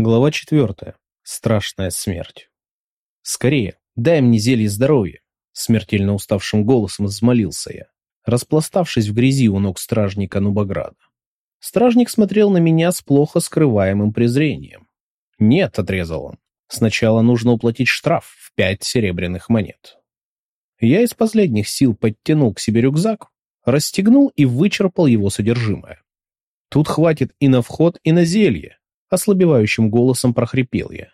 Глава четвертая. Страшная смерть. «Скорее, дай мне зелье здоровья!» Смертельно уставшим голосом взмолился я, распластавшись в грязи у ног стражника Нубаграда. Стражник смотрел на меня с плохо скрываемым презрением. «Нет», — отрезал он, — «сначала нужно уплатить штраф в пять серебряных монет». Я из последних сил подтянул к себе рюкзак, расстегнул и вычерпал его содержимое. Тут хватит и на вход, и на зелье, ослабевающим голосом прохрипел я.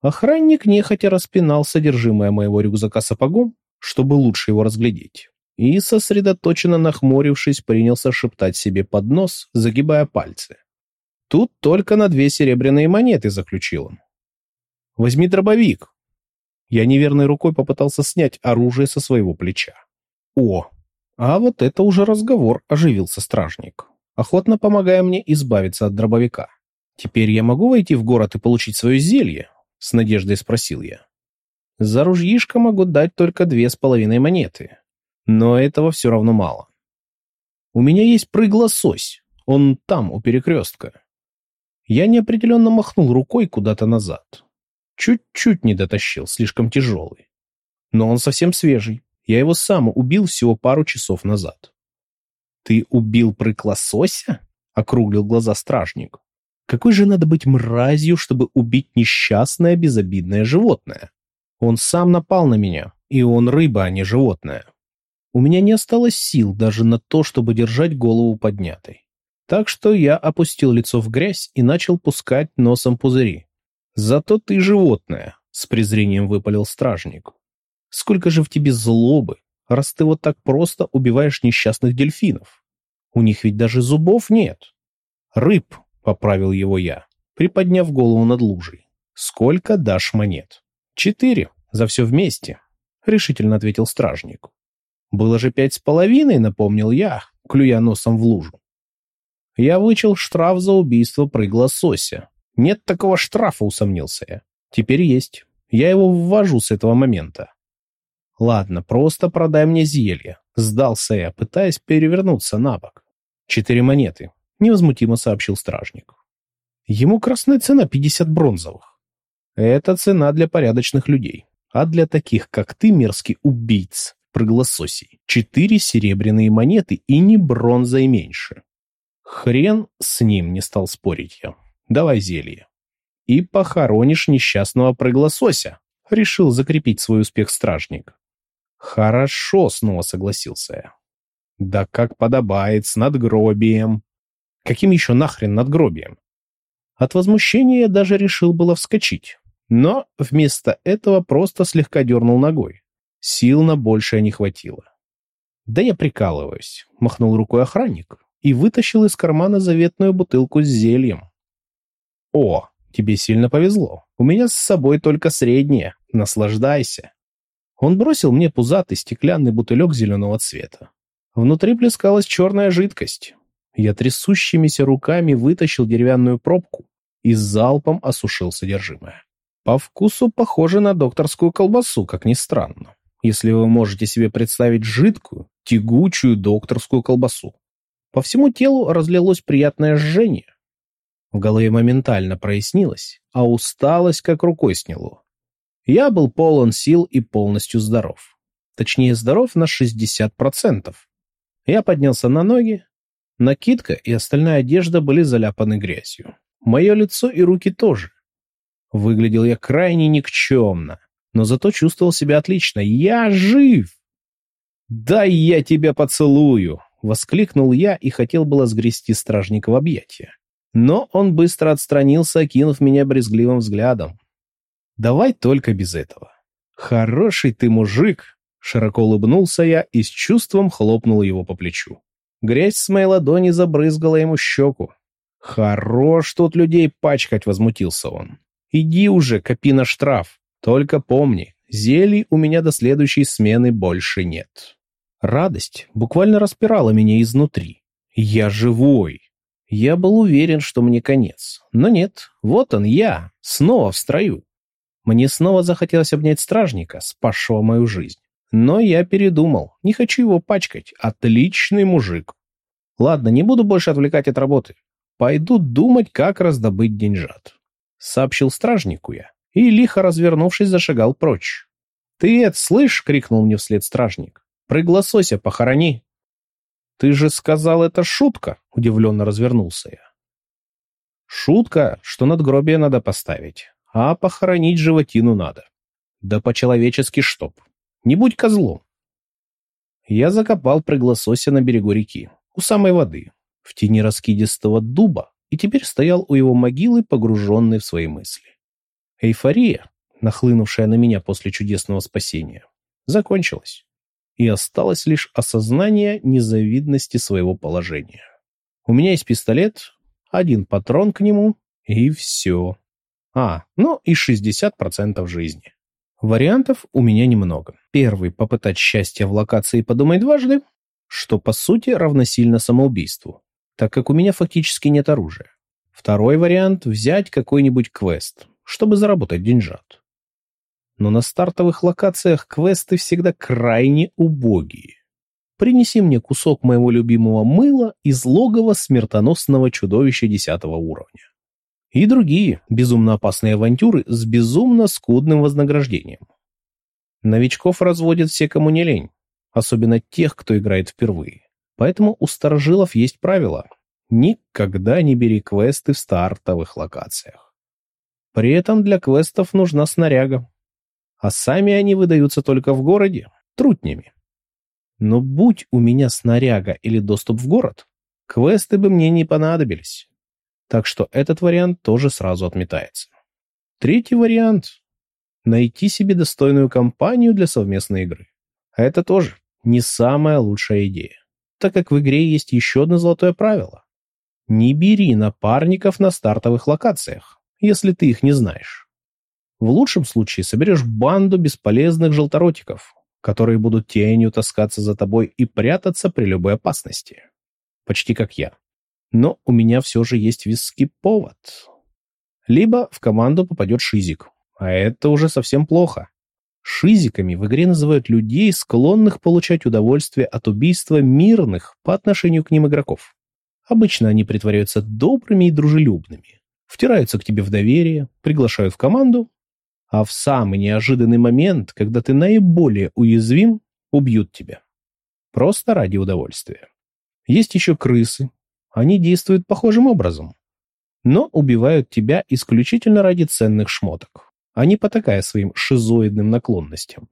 Охранник нехотя распинал содержимое моего рюкзака сапогом, чтобы лучше его разглядеть, и, сосредоточенно нахмурившись, принялся шептать себе под нос, загибая пальцы. Тут только на две серебряные монеты заключил он. «Возьми дробовик!» Я неверной рукой попытался снять оружие со своего плеча. «О, а вот это уже разговор», — оживился стражник, охотно помогая мне избавиться от дробовика. «Теперь я могу войти в город и получить свое зелье?» — с надеждой спросил я. «За ружьишко могу дать только две с половиной монеты. Но этого все равно мало. У меня есть прыг-лосось. Он там, у перекрестка». Я неопределенно махнул рукой куда-то назад. Чуть-чуть не дотащил, слишком тяжелый. Но он совсем свежий. Я его сам убил всего пару часов назад. «Ты убил прыг-лосося?» — округлил глаза стражник. Какой же надо быть мразью, чтобы убить несчастное безобидное животное? Он сам напал на меня, и он рыба, а не животное. У меня не осталось сил даже на то, чтобы держать голову поднятой. Так что я опустил лицо в грязь и начал пускать носом пузыри. «Зато ты животное», — с презрением выпалил стражник. «Сколько же в тебе злобы, раз ты вот так просто убиваешь несчастных дельфинов? У них ведь даже зубов нет. Рыб, поправил его я, приподняв голову над лужей. «Сколько дашь монет?» «Четыре, за все вместе», — решительно ответил стражник. «Было же пять с половиной», — напомнил я, клюя носом в лужу. Я вычел штраф за убийство прыг-лосося. Нет такого штрафа, усомнился я. Теперь есть. Я его ввожу с этого момента. Ладно, просто продай мне зелье. Сдался я, пытаясь перевернуться на бок. Четыре монеты невозмутимо сообщил стражник. Ему красная цена 50 бронзовых. Это цена для порядочных людей. А для таких, как ты, мерзкий убийц, проглососий, четыре серебряные монеты и не бронза и меньше. Хрен с ним, не стал спорить я. Давай зелье. И похоронишь несчастного проглосося, решил закрепить свой успех стражник. Хорошо, снова согласился я. Да как подобает, с надгробием. Каким еще нахрен надгробием? От возмущения я даже решил было вскочить, но вместо этого просто слегка дернул ногой. Сил на большее не хватило. «Да я прикалываюсь», — махнул рукой охранник и вытащил из кармана заветную бутылку с зельем. «О, тебе сильно повезло. У меня с собой только среднее. Наслаждайся». Он бросил мне пузатый стеклянный бутылек зеленого цвета. Внутри плескалась черная жидкость. Я трясущимися руками вытащил деревянную пробку и залпом осушил содержимое. По вкусу похоже на докторскую колбасу, как ни странно, если вы можете себе представить жидкую, тягучую докторскую колбасу. По всему телу разлилось приятное жжение. В голове моментально прояснилось, а усталость как рукой сняло. Я был полон сил и полностью здоров. Точнее, здоров на 60%. Я поднялся на ноги, Накидка и остальная одежда были заляпаны грязью. Мое лицо и руки тоже. Выглядел я крайне никчемно, но зато чувствовал себя отлично. Я жив! «Дай я тебя поцелую!» — воскликнул я и хотел было сгрести стражника в объятия. Но он быстро отстранился, окинув меня брезгливым взглядом. «Давай только без этого». «Хороший ты мужик!» — широко улыбнулся я и с чувством хлопнул его по плечу. Грязь с моей ладони забрызгала ему щеку. «Хорош тут людей пачкать!» — возмутился он. «Иди уже, копи на штраф. Только помни, зелий у меня до следующей смены больше нет». Радость буквально распирала меня изнутри. «Я живой!» Я был уверен, что мне конец. Но нет, вот он я, снова в строю. Мне снова захотелось обнять стражника, спасшего мою жизнь. Но я передумал. Не хочу его пачкать. Отличный мужик. Ладно, не буду больше отвлекать от работы. Пойду думать, как раздобыть деньжат. — сообщил стражнику я, и, лихо развернувшись, зашагал прочь. «Ты это слышь?» — крикнул мне вслед стражник. «Прыг лосося похорони!» «Ты же сказал, это шутка!» — удивленно развернулся я. «Шутка, что надгробие надо поставить, а похоронить животину надо. Да по-человечески чтоб. Не будь козлом!» Я закопал прыг на берегу реки, у самой воды, в тени раскидистого дуба, и теперь стоял у его могилы, погруженный в свои мысли. Эйфория, нахлынувшая на меня после чудесного спасения, закончилась, и осталось лишь осознание незавидности своего положения. У меня есть пистолет, один патрон к нему, и все. А, ну и 60% жизни. Вариантов у меня немного. Первый – попытать счастье в локации «Подумай дважды», что по сути равносильно самоубийству так как у меня фактически нет оружия. Второй вариант – взять какой-нибудь квест, чтобы заработать деньжат. Но на стартовых локациях квесты всегда крайне убогие. Принеси мне кусок моего любимого мыла из логова смертоносного чудовища десятого уровня. И другие безумно опасные авантюры с безумно скудным вознаграждением. Новичков разводят все, кому не лень, особенно тех, кто играет впервые. Поэтому у старожилов есть правило – никогда не бери квесты в стартовых локациях. При этом для квестов нужна снаряга, а сами они выдаются только в городе, трутнями. Но будь у меня снаряга или доступ в город, квесты бы мне не понадобились. Так что этот вариант тоже сразу отметается. Третий вариант – найти себе достойную компанию для совместной игры. А это тоже не самая лучшая идея так как в игре есть еще одно золотое правило. Не бери напарников на стартовых локациях, если ты их не знаешь. В лучшем случае соберешь банду бесполезных желторотиков, которые будут тенью таскаться за тобой и прятаться при любой опасности. Почти как я. Но у меня все же есть виски повод. Либо в команду попадет Шизик, а это уже совсем плохо. Шизиками в игре называют людей, склонных получать удовольствие от убийства мирных по отношению к ним игроков. Обычно они притворяются добрыми и дружелюбными, втираются к тебе в доверие, приглашают в команду, а в самый неожиданный момент, когда ты наиболее уязвим, убьют тебя. Просто ради удовольствия. Есть еще крысы. Они действуют похожим образом, но убивают тебя исключительно ради ценных шмоток а не потакая своим шизоидным наклонностям.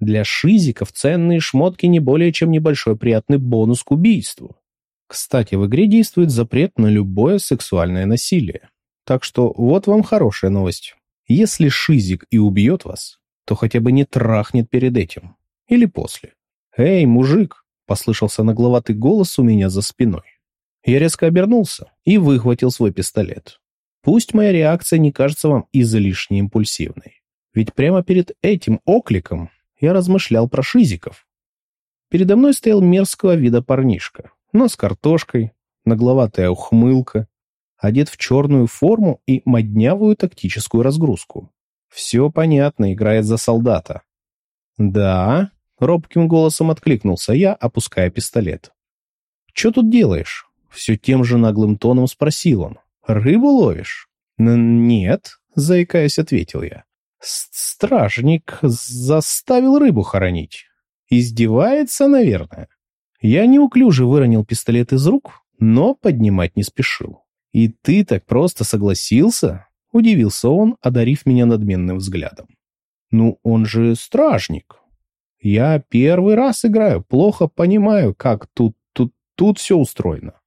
Для шизиков ценные шмотки не более чем небольшой приятный бонус к убийству. Кстати, в игре действует запрет на любое сексуальное насилие. Так что вот вам хорошая новость. Если шизик и убьет вас, то хотя бы не трахнет перед этим. Или после. «Эй, мужик!» — послышался нагловатый голос у меня за спиной. Я резко обернулся и выхватил свой пистолет. Пусть моя реакция не кажется вам излишне импульсивной. Ведь прямо перед этим окликом я размышлял про шизиков. Передо мной стоял мерзкого вида парнишка, но с картошкой, нагловатая ухмылка, одет в черную форму и моднявую тактическую разгрузку. Все понятно, играет за солдата. «Да?» — робким голосом откликнулся я, опуская пистолет. «Че тут делаешь?» — все тем же наглым тоном спросил он. «Рыбу ловишь?» «Нет», — заикаясь, ответил я. «Стражник заставил рыбу хоронить. Издевается, наверное». Я неуклюже выронил пистолет из рук, но поднимать не спешил. «И ты так просто согласился?» — удивился он, одарив меня надменным взглядом. «Ну, он же стражник. Я первый раз играю, плохо понимаю, как тут, тут, тут все устроено.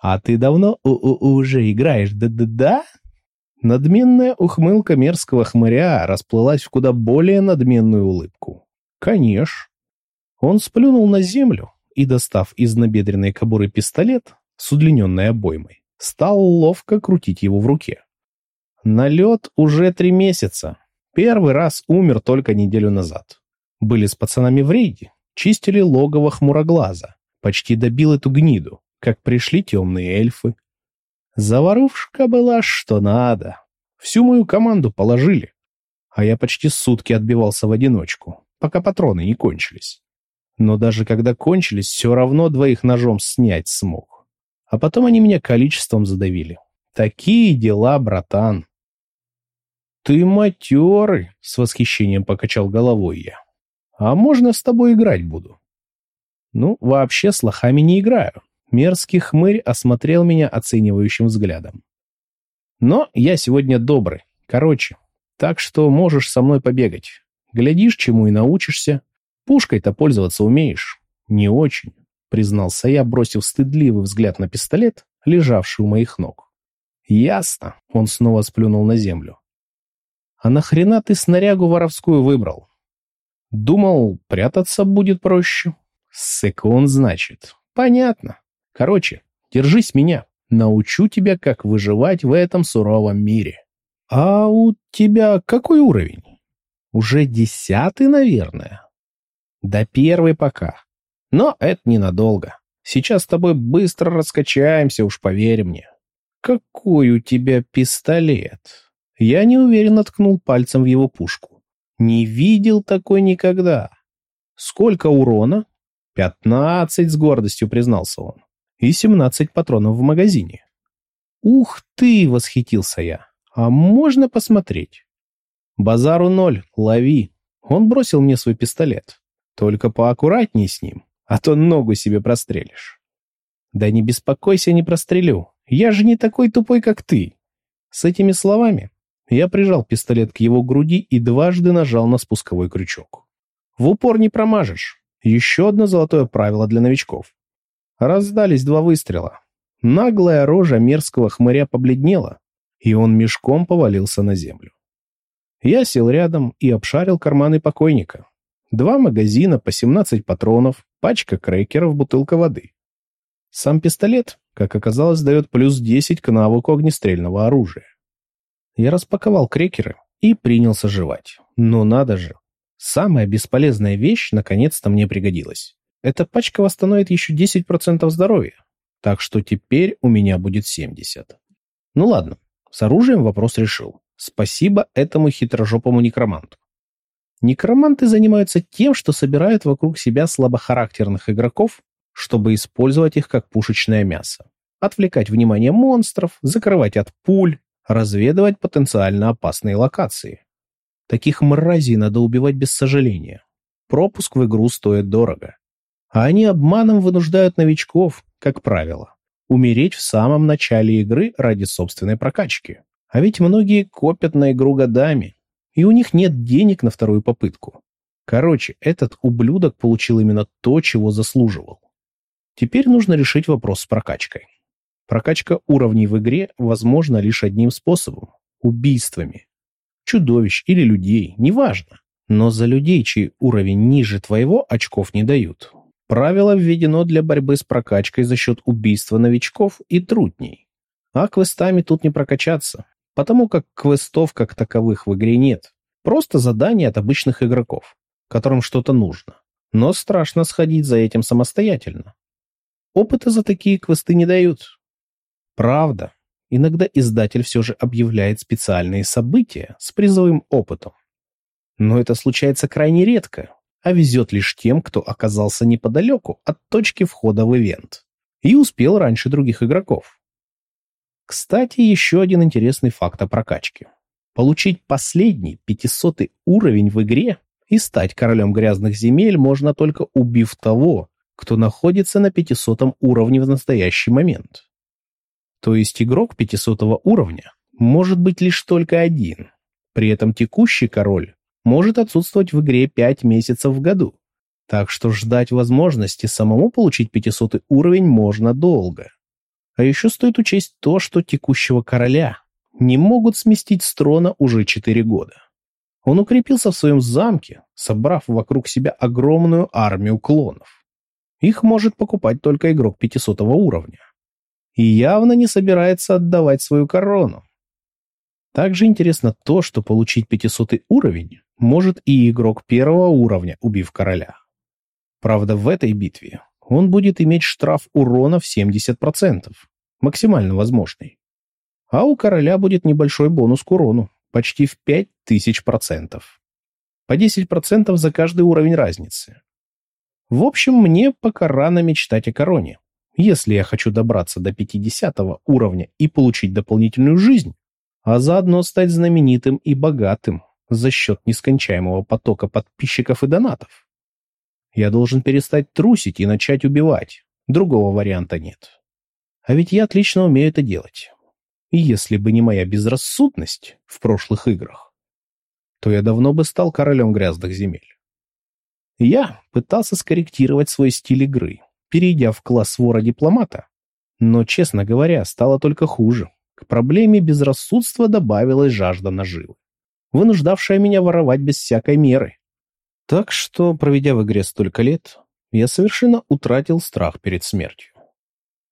«А ты давно у -у уже играешь, да-да-да?» Надменная ухмылка мерзкого хмыря расплылась в куда более надменную улыбку. «Конечно». Он сплюнул на землю и, достав из набедренной кобуры пистолет с удлиненной обоймой, стал ловко крутить его в руке. Налет уже три месяца. Первый раз умер только неделю назад. Были с пацанами в рейде, чистили логово хмуроглаза, почти добил эту гниду как пришли темные эльфы. Заварушка была что надо. Всю мою команду положили. А я почти сутки отбивался в одиночку, пока патроны не кончились. Но даже когда кончились, все равно двоих ножом снять смог. А потом они меня количеством задавили. Такие дела, братан. ты матерый!» — с восхищением покачал головой я. «А можно с тобой играть буду?» «Ну, вообще с лохами не играю». Мерзкий хмырь осмотрел меня оценивающим взглядом. «Но я сегодня добрый. Короче, так что можешь со мной побегать. Глядишь, чему и научишься. Пушкой-то пользоваться умеешь?» «Не очень», — признался я, бросив стыдливый взгляд на пистолет, лежавший у моих ног. «Ясно», — он снова сплюнул на землю. «А нахрена ты снарягу воровскую выбрал?» «Думал, прятаться будет проще». «Секунд, значит. Понятно. Короче, держись меня. Научу тебя, как выживать в этом суровом мире». «А у тебя какой уровень?» «Уже десятый, наверное». «Да первый пока. Но это ненадолго. Сейчас с тобой быстро раскачаемся, уж поверь мне». «Какой у тебя пистолет?» Я неуверенно ткнул пальцем в его пушку. «Не видел такой никогда». «Сколько урона?» «Пятнадцать», — с гордостью признался он. «И семнадцать патронов в магазине». «Ух ты!» — восхитился я. «А можно посмотреть?» «Базару ноль, лови». Он бросил мне свой пистолет. «Только поаккуратней с ним, а то ногу себе прострелишь». «Да не беспокойся, не прострелю. Я же не такой тупой, как ты». С этими словами я прижал пистолет к его груди и дважды нажал на спусковой крючок. В упор не промажешь. Еще одно золотое правило для новичков. Раздались два выстрела. Наглая рожа мерзкого хмыря побледнела, и он мешком повалился на землю. Я сел рядом и обшарил карманы покойника. Два магазина по 17 патронов, пачка крекеров, бутылка воды. Сам пистолет, как оказалось, дает плюс 10 к навыку огнестрельного оружия. Я распаковал крекеры и принялся жевать. Но надо же, самая бесполезная вещь наконец-то мне пригодилась. Эта пачка восстановит еще 10% здоровья, так что теперь у меня будет 70. Ну ладно, с оружием вопрос решил. Спасибо этому хитрожопому некроманту. Некроманты занимаются тем, что собирают вокруг себя слабохарактерных игроков, чтобы использовать их как пушечное мясо. Отвлекать внимание монстров, закрывать от пуль, разведывать потенциально опасные локации. Таких мразей надо убивать без сожаления. Пропуск в игру стоит дорого. А они обманом вынуждают новичков, как правило, умереть в самом начале игры ради собственной прокачки. А ведь многие копят на игру годами, и у них нет денег на вторую попытку. Короче, этот ублюдок получил именно то, чего заслуживал. Теперь нужно решить вопрос с прокачкой. Прокачка уровней в игре возможна лишь одним способом – убийствами. Чудовищ или людей, неважно. Но за людей, чей уровень ниже твоего, очков не дают. Правило введено для борьбы с прокачкой за счет убийства новичков и трудней. А квестами тут не прокачаться, потому как квестов как таковых в игре нет. Просто задания от обычных игроков, которым что-то нужно. Но страшно сходить за этим самостоятельно. Опыта за такие квесты не дают, Правда, иногда издатель все же объявляет специальные события с призовым опытом. Но это случается крайне редко, а везет лишь тем, кто оказался неподалеку от точки входа в ивент и успел раньше других игроков. Кстати, еще один интересный факт о прокачке. Получить последний 500 уровень в игре и стать королем грязных земель можно только убив того, кто находится на 500 уровне в настоящий момент. То есть игрок 500 уровня может быть лишь только один. При этом текущий король может отсутствовать в игре 5 месяцев в году. Так что ждать возможности самому получить 500 уровень можно долго. А еще стоит учесть то, что текущего короля не могут сместить с трона уже 4 года. Он укрепился в своем замке, собрав вокруг себя огромную армию клонов. Их может покупать только игрок 500 уровня и явно не собирается отдавать свою корону. Также интересно то, что получить 500 уровень может и игрок первого уровня, убив короля. Правда, в этой битве он будет иметь штраф урона в 70%, максимально возможный. А у короля будет небольшой бонус к урону, почти в 5000%. По 10% за каждый уровень разницы. В общем, мне пока рано мечтать о короне. Если я хочу добраться до 50 уровня и получить дополнительную жизнь, а заодно стать знаменитым и богатым за счет нескончаемого потока подписчиков и донатов. Я должен перестать трусить и начать убивать. Другого варианта нет. А ведь я отлично умею это делать. И если бы не моя безрассудность в прошлых играх, то я давно бы стал королем грязных земель. Я пытался скорректировать свой стиль игры, перейдя в класс вора-дипломата, но, честно говоря, стало только хуже. К проблеме безрассудства добавилась жажда наживы, вынуждавшая меня воровать без всякой меры. Так что, проведя в игре столько лет, я совершенно утратил страх перед смертью.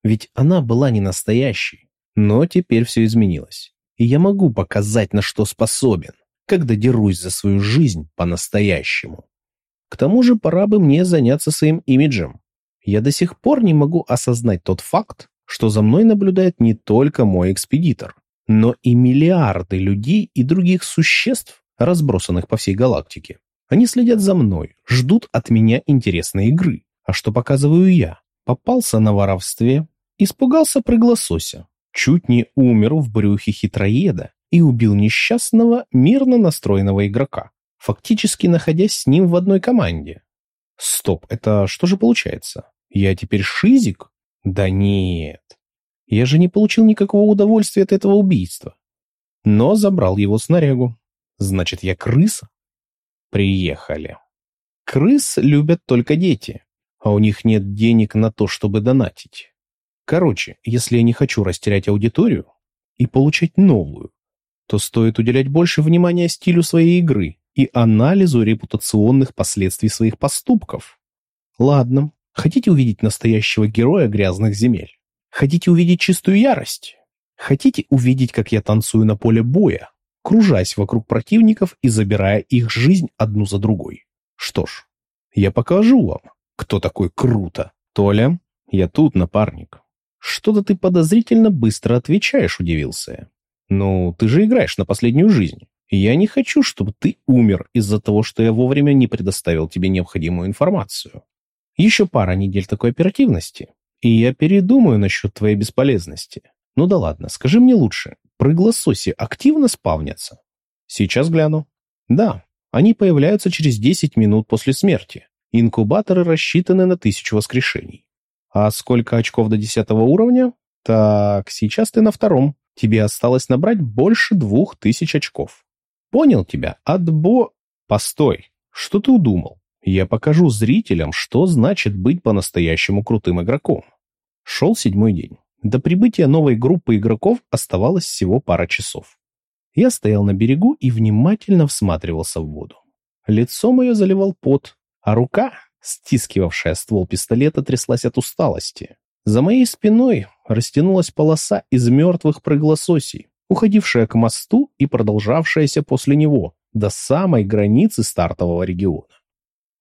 Ведь она была не настоящей, но теперь все изменилось, и я могу показать, на что способен, когда дерусь за свою жизнь по-настоящему. К тому же пора бы мне заняться своим имиджем. Я до сих пор не могу осознать тот факт, что за мной наблюдает не только мой экспедитор, но и миллиарды людей и других существ, разбросанных по всей галактике. Они следят за мной, ждут от меня интересной игры. А что показываю я? Попался на воровстве, испугался прыглосося, чуть не умер в брюхе хитроеда и убил несчастного, мирно настроенного игрока фактически находясь с ним в одной команде. Стоп, это что же получается? Я теперь шизик? Да нет. Я же не получил никакого удовольствия от этого убийства. Но забрал его снарягу. Значит, я крыса? Приехали. Крыс любят только дети, а у них нет денег на то, чтобы донатить. Короче, если я не хочу растерять аудиторию и получать новую, то стоит уделять больше внимания стилю своей игры, и анализу репутационных последствий своих поступков. Ладно, хотите увидеть настоящего героя грязных земель? Хотите увидеть чистую ярость? Хотите увидеть, как я танцую на поле боя, кружась вокруг противников и забирая их жизнь одну за другой? Что ж, я покажу вам, кто такой круто. Толя, я тут, напарник. Что-то ты подозрительно быстро отвечаешь, удивился я. Ну, ты же играешь на последнюю жизнь. Я не хочу, чтобы ты умер из-за того, что я вовремя не предоставил тебе необходимую информацию. Еще пара недель такой оперативности, и я передумаю насчет твоей бесполезности. Ну да ладно, скажи мне лучше, прыглососи активно спавнятся? Сейчас гляну. Да, они появляются через 10 минут после смерти. Инкубаторы рассчитаны на тысячу воскрешений. А сколько очков до 10 уровня? Так, сейчас ты на втором. Тебе осталось набрать больше двух тысяч очков. Понял тебя, отбо... Постой, что ты удумал? Я покажу зрителям, что значит быть по-настоящему крутым игроком. Шел седьмой день. До прибытия новой группы игроков оставалось всего пара часов. Я стоял на берегу и внимательно всматривался в воду. Лицо мое заливал пот, а рука, стискивавшая ствол пистолета, тряслась от усталости. За моей спиной растянулась полоса из мертвых проглососей, уходившая к мосту и продолжавшаяся после него до самой границы стартового региона.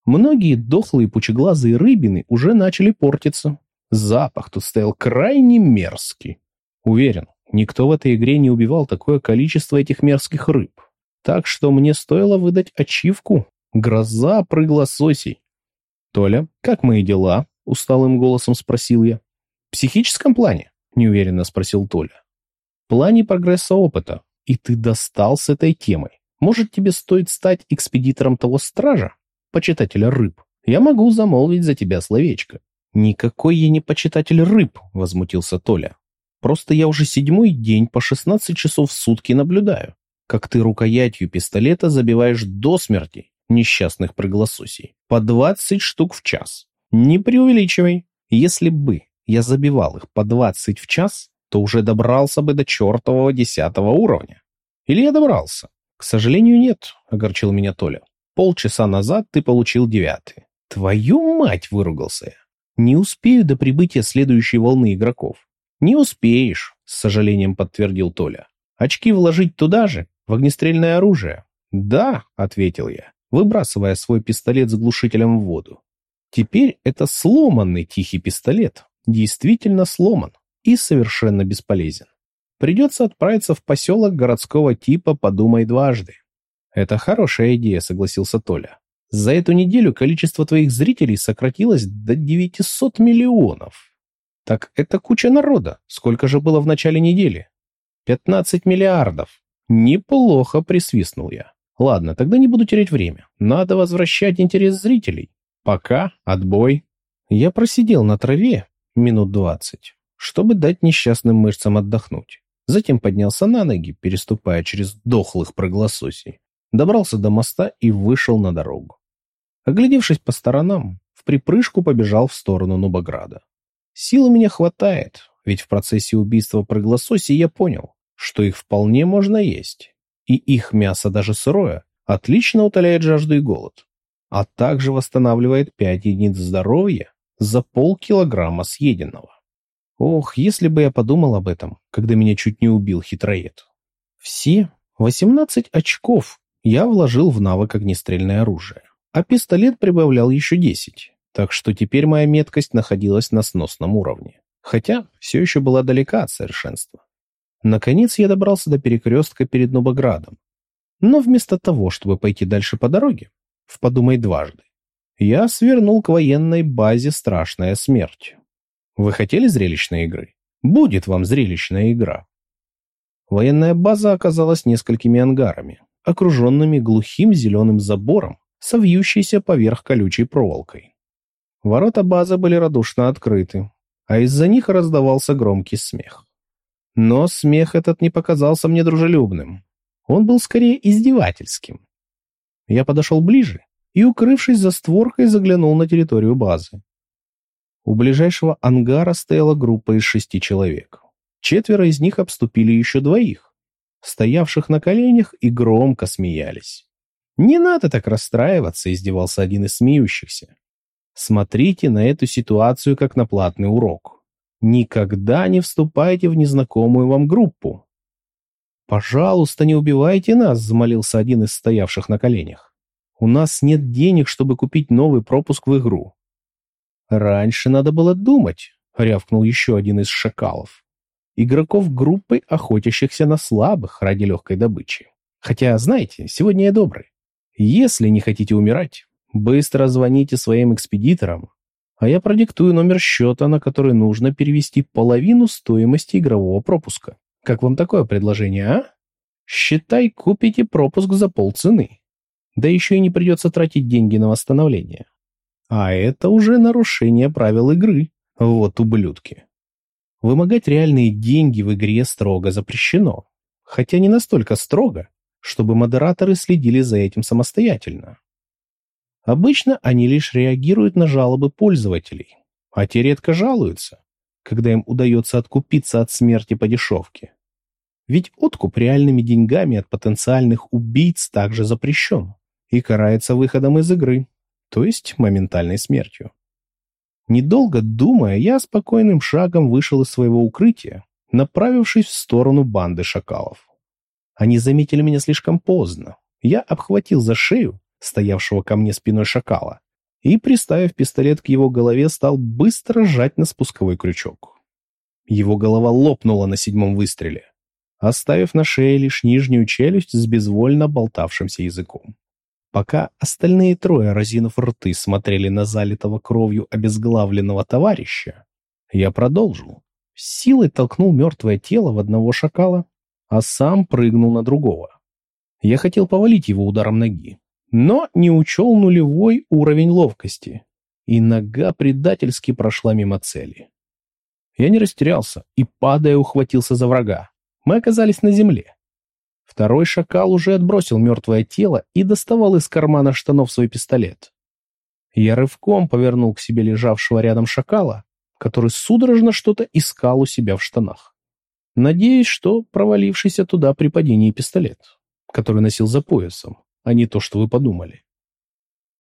Многие дохлые пучеглазые рыбины уже начали портиться. Запах тут стоял крайне мерзкий. Уверен, никто в этой игре не убивал такое количество этих мерзких рыб. Так что мне стоило выдать ачивку «Гроза прыглососей». «Толя, как мои дела?» — усталым голосом спросил я. «В психическом плане?» — неуверенно спросил Толя плане прогресса опыта, и ты достал с этой темой. Может, тебе стоит стать экспедитором того стража, почитателя рыб? Я могу замолвить за тебя словечко. Никакой я не почитатель рыб, возмутился Толя. Просто я уже седьмой день по 16 часов в сутки наблюдаю, как ты рукоятью пистолета забиваешь до смерти несчастных проголососей. По 20 штук в час. Не преувеличивай. Если бы я забивал их по 20 в час, то уже добрался бы до чертового десятого уровня. Или я добрался? К сожалению, нет, огорчил меня Толя. Полчаса назад ты получил девятый. Твою мать, выругался я. Не успею до прибытия следующей волны игроков. Не успеешь, с сожалением подтвердил Толя. Очки вложить туда же, в огнестрельное оружие. Да, ответил я, выбрасывая свой пистолет с глушителем в воду. Теперь это сломанный тихий пистолет. Действительно сломан и совершенно бесполезен. Придется отправиться в поселок городского типа «Подумай дважды». «Это хорошая идея», — согласился Толя. «За эту неделю количество твоих зрителей сократилось до 900 миллионов». «Так это куча народа. Сколько же было в начале недели?» «15 миллиардов. Неплохо присвистнул я. Ладно, тогда не буду терять время. Надо возвращать интерес зрителей. Пока, отбой. Я просидел на траве минут двадцать, чтобы дать несчастным мышцам отдохнуть. Затем поднялся на ноги, переступая через дохлых проглососей. Добрался до моста и вышел на дорогу. Оглядевшись по сторонам, в припрыжку побежал в сторону Нубограда. Сил у меня хватает, ведь в процессе убийства проглососей я понял, что их вполне можно есть, и их мясо даже сырое отлично утоляет жажду и голод, а также восстанавливает 5 единиц здоровья за полкилограмма съеденного. Ох, если бы я подумал об этом, когда меня чуть не убил хитроед. Все 18 очков я вложил в навык огнестрельное оружие, а пистолет прибавлял еще 10, так что теперь моя меткость находилась на сносном уровне, хотя все еще была далека от совершенства. Наконец я добрался до перекрестка перед Новоградом. Но вместо того, чтобы пойти дальше по дороге, в подумай дважды, я свернул к военной базе «Страшная смерть». Вы хотели зрелищной игры? Будет вам зрелищная игра. Военная база оказалась несколькими ангарами, окруженными глухим зеленым забором, совьющейся поверх колючей проволокой. Ворота базы были радушно открыты, а из-за них раздавался громкий смех. Но смех этот не показался мне дружелюбным. Он был скорее издевательским. Я подошел ближе и, укрывшись за створкой, заглянул на территорию базы. У ближайшего ангара стояла группа из шести человек. Четверо из них обступили еще двоих, стоявших на коленях и громко смеялись. «Не надо так расстраиваться», — издевался один из смеющихся. «Смотрите на эту ситуацию как на платный урок. Никогда не вступайте в незнакомую вам группу. «Пожалуйста, не убивайте нас», — взмолился один из стоявших на коленях. «У нас нет денег, чтобы купить новый пропуск в игру». «Раньше надо было думать», — рявкнул еще один из шакалов. «Игроков группы, охотящихся на слабых ради легкой добычи. Хотя, знаете, сегодня я добрый. Если не хотите умирать, быстро звоните своим экспедиторам а я продиктую номер счета, на который нужно перевести половину стоимости игрового пропуска. Как вам такое предложение, а? Считай, купите пропуск за полцены. Да еще и не придется тратить деньги на восстановление. А это уже нарушение правил игры. Вот ублюдки. Вымогать реальные деньги в игре строго запрещено. Хотя не настолько строго, чтобы модераторы следили за этим самостоятельно. Обычно они лишь реагируют на жалобы пользователей, а те редко жалуются, когда им удается откупиться от смерти по дешевке. Ведь откуп реальными деньгами от потенциальных убийц также запрещен и карается выходом из игры, то есть моментальной смертью. Недолго думая, я спокойным шагом вышел из своего укрытия, направившись в сторону банды шакалов. Они заметили меня слишком поздно. Я обхватил за шею стоявшего ко мне спиной шакала, и, приставив пистолет к его голове, стал быстро сжать на спусковой крючок. Его голова лопнула на седьмом выстреле, оставив на шее лишь нижнюю челюсть с безвольно болтавшимся языком. Пока остальные трое, разинув рты, смотрели на залитого кровью обезглавленного товарища, я продолжил. силой толкнул мертвое тело в одного шакала, а сам прыгнул на другого. Я хотел повалить его ударом ноги, но не учел нулевой уровень ловкости, и нога предательски прошла мимо цели. Я не растерялся и, падая, ухватился за врага. Мы оказались на земле. Второй шакал уже отбросил мертвое тело и доставал из кармана штанов свой пистолет. Я рывком повернул к себе лежавшего рядом шакала, который судорожно что-то искал у себя в штанах. Надеюсь, что провалившийся туда при падении пистолет, который носил за поясом, а не то, что вы подумали.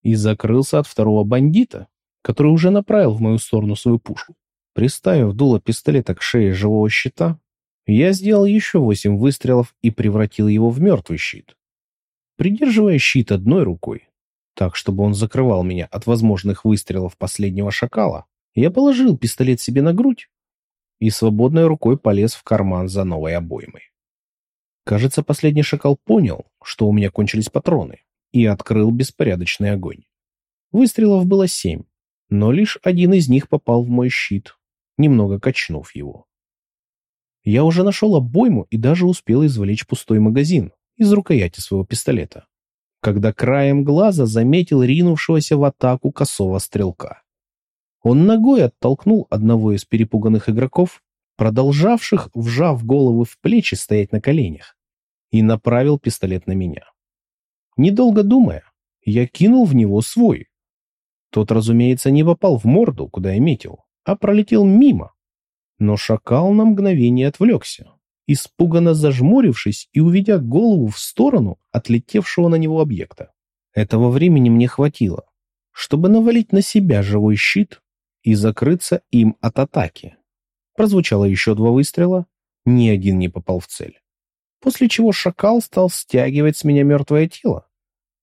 И закрылся от второго бандита, который уже направил в мою сторону свою пушку. Приставив дуло пистолета к шее живого щита, я сделал еще восемь выстрелов и превратил его в мертвый щит. Придерживая щит одной рукой, так, чтобы он закрывал меня от возможных выстрелов последнего шакала, я положил пистолет себе на грудь и свободной рукой полез в карман за новой обоймой. Кажется, последний шакал понял, что у меня кончились патроны, и открыл беспорядочный огонь. Выстрелов было семь, но лишь один из них попал в мой щит, немного качнув его. Я уже нашел обойму и даже успел извлечь пустой магазин из рукояти своего пистолета, когда краем глаза заметил ринувшегося в атаку косого стрелка. Он ногой оттолкнул одного из перепуганных игроков, продолжавших, вжав головы в плечи, стоять на коленях, и направил пистолет на меня. Недолго думая, я кинул в него свой. Тот, разумеется, не попал в морду, куда я метил, а пролетел мимо. Но шакал на мгновение отвлекся, испуганно зажмурившись и уведя голову в сторону отлетевшего на него объекта. Этого времени мне хватило, чтобы навалить на себя живой щит и закрыться им от атаки. Прозвучало еще два выстрела, ни один не попал в цель. После чего шакал стал стягивать с меня мертвое тело,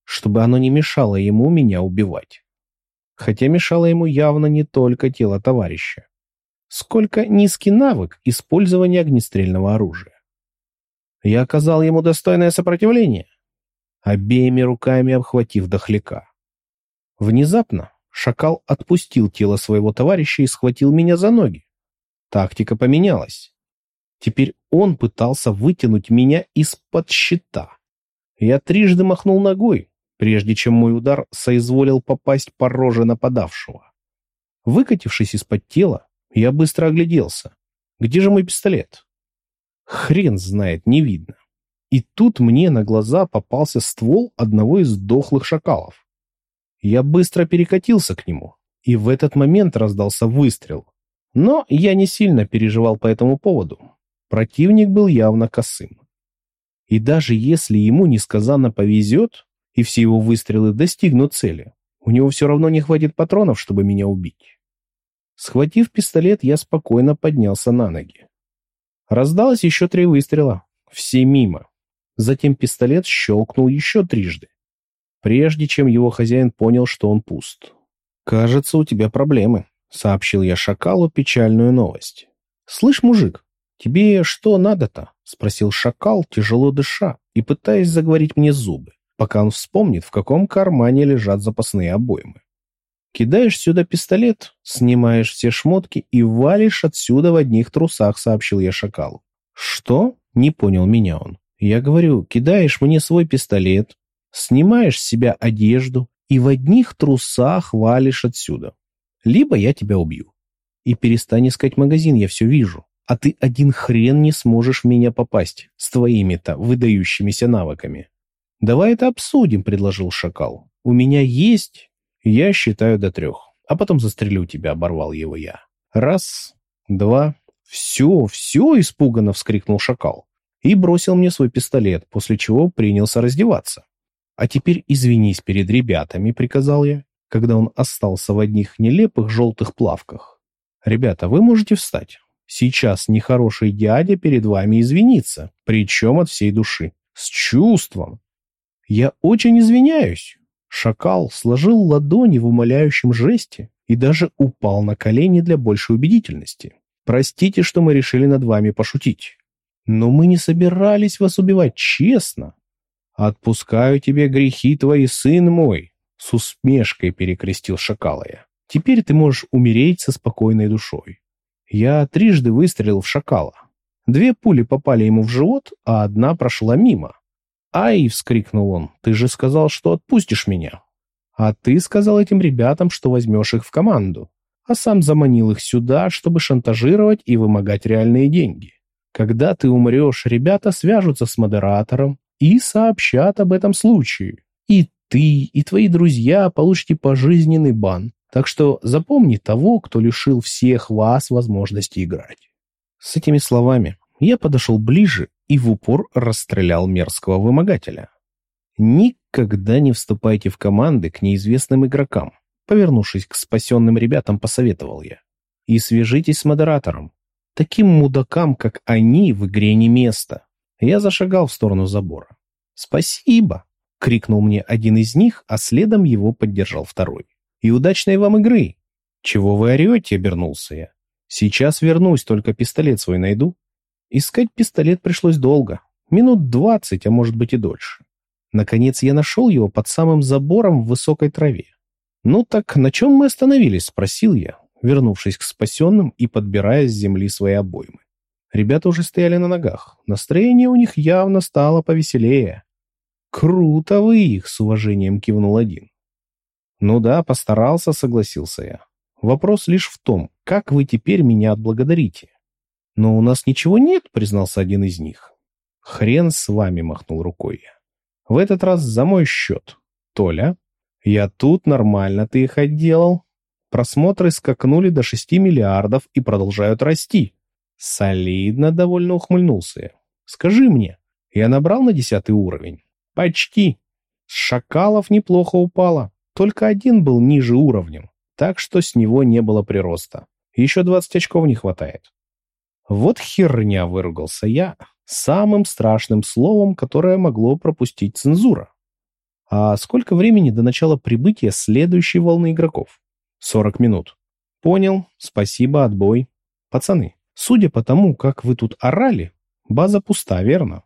чтобы оно не мешало ему меня убивать. Хотя мешало ему явно не только тело товарища, сколько низкий навык использования огнестрельного оружия. Я оказал ему достойное сопротивление, обеими руками обхватив дохляка. Внезапно шакал отпустил тело своего товарища и схватил меня за ноги. Тактика поменялась. Теперь он пытался вытянуть меня из-под щита. Я трижды махнул ногой, прежде чем мой удар соизволил попасть по роже нападавшего. Выкатившись из-под тела, я быстро огляделся. Где же мой пистолет? Хрен знает, не видно. И тут мне на глаза попался ствол одного из дохлых шакалов. Я быстро перекатился к нему, и в этот момент раздался выстрел. Но я не сильно переживал по этому поводу. Противник был явно косым. И даже если ему несказанно повезет, и все его выстрелы достигнут цели, у него все равно не хватит патронов, чтобы меня убить. Схватив пистолет, я спокойно поднялся на ноги. Раздалось еще три выстрела, все мимо. Затем пистолет щелкнул еще трижды, прежде чем его хозяин понял, что он пуст. «Кажется, у тебя проблемы», — сообщил я шакалу печальную новость. «Слышь, мужик, тебе что надо-то?» — спросил шакал, тяжело дыша и пытаясь заговорить мне зубы пока он вспомнит, в каком кармане лежат запасные обоймы. «Кидаешь сюда пистолет, снимаешь все шмотки и валишь отсюда в одних трусах», — сообщил я шакалу. «Что?» — не понял меня он. «Я говорю, кидаешь мне свой пистолет, снимаешь с себя одежду и в одних трусах валишь отсюда. Либо я тебя убью. И перестань искать магазин, я все вижу. А ты один хрен не сможешь в меня попасть с твоими-то выдающимися навыками. «Давай это обсудим», — предложил шакал. «У меня есть...» «Я считаю до трех, а потом застрелю тебя», — оборвал его я. «Раз, два...» «Все, все!» — испуганно вскрикнул шакал. И бросил мне свой пистолет, после чего принялся раздеваться. «А теперь извинись перед ребятами», — приказал я, когда он остался в одних нелепых желтых плавках. «Ребята, вы можете встать. Сейчас нехороший дядя перед вами извинится, причем от всей души, с чувством. «Я очень извиняюсь!» Шакал сложил ладони в умоляющем жесте и даже упал на колени для большей убедительности. «Простите, что мы решили над вами пошутить. Но мы не собирались вас убивать, честно. Отпускаю тебе грехи твои, сын мой!» С усмешкой перекрестил шакала я. «Теперь ты можешь умереть со спокойной душой». Я трижды выстрелил в шакала. Две пули попали ему в живот, а одна прошла мимо. «Ай!» — вскрикнул он. «Ты же сказал, что отпустишь меня!» «А ты сказал этим ребятам, что возьмешь их в команду, а сам заманил их сюда, чтобы шантажировать и вымогать реальные деньги. Когда ты умрешь, ребята свяжутся с модератором и сообщат об этом случае. И ты, и твои друзья получите пожизненный бан. Так что запомни того, кто лишил всех вас возможности играть». С этими словами я подошел ближе и в упор расстрелял мерзкого вымогателя. Никогда не вступайте в команды к неизвестным игрокам. Повернувшись к спасенным ребятам, посоветовал я. И свяжитесь с модератором. Таким мудакам, как они, в игре не место. Я зашагал в сторону забора. «Спасибо!» — крикнул мне один из них, а следом его поддержал второй. «И удачной вам игры!» «Чего вы орете?» — обернулся я. «Сейчас вернусь, только пистолет свой найду». Искать пистолет пришлось долго. Минут двадцать, а может быть и дольше. Наконец я нашел его под самым забором в высокой траве. «Ну так на чем мы остановились?» – спросил я, вернувшись к спасенным и подбирая с земли свои обоймы. Ребята уже стояли на ногах. Настроение у них явно стало повеселее. «Круто вы их!» — с уважением кивнул один. «Ну да, постарался», — согласился я. «Вопрос лишь в том, как вы теперь меня отблагодарите?» «Но у нас ничего нет», — признался один из них. «Хрен с вами», — махнул рукой я. «В этот раз за мой счет. Толя, я тут нормально ты их отделал. Просмотры скакнули до 6 миллиардов и продолжают расти. Солидно довольно ухмыльнулся я. Скажи мне, я набрал на десятый уровень? Почти. С шакалов неплохо упало. Только один был ниже уровнем, так что с него не было прироста. Еще 20 очков не хватает. Вот херня, выругался я, самым страшным словом, которое могло пропустить цензура. А сколько времени до начала прибытия следующей волны игроков? 40 минут. Понял, спасибо, отбой. Пацаны, судя по тому, как вы тут орали, база пуста, верно?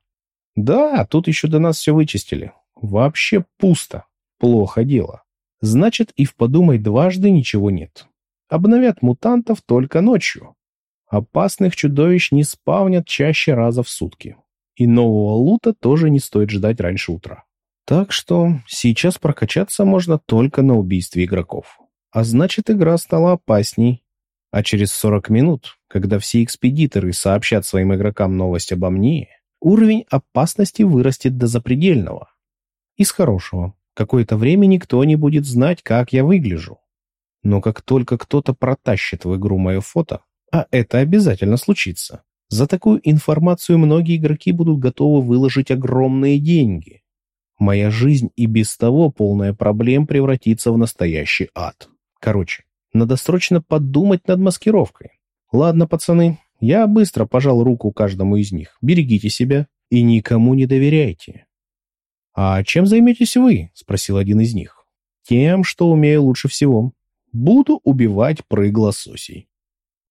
Да, тут еще до нас все вычистили. Вообще пусто. Плохо дело. Значит, и в подумай дважды ничего нет. Обновят мутантов только ночью. Опасных чудовищ не спавнят чаще раза в сутки. И нового лута тоже не стоит ждать раньше утра. Так что сейчас прокачаться можно только на убийстве игроков. А значит, игра стала опасней. А через 40 минут, когда все экспедиторы сообщат своим игрокам новость обо мне, уровень опасности вырастет до запредельного. Из хорошего. Какое-то время никто не будет знать, как я выгляжу. Но как только кто-то протащит в игру мое фото, а это обязательно случится, за такую информацию многие игроки будут готовы выложить огромные деньги. Моя жизнь и без того полная проблем превратится в настоящий ад. Короче, надо срочно подумать над маскировкой. Ладно, пацаны, я быстро пожал руку каждому из них. Берегите себя и никому не доверяйте. «А чем займетесь вы?» — спросил один из них. «Тем, что умею лучше всего. Буду убивать прыг лососей».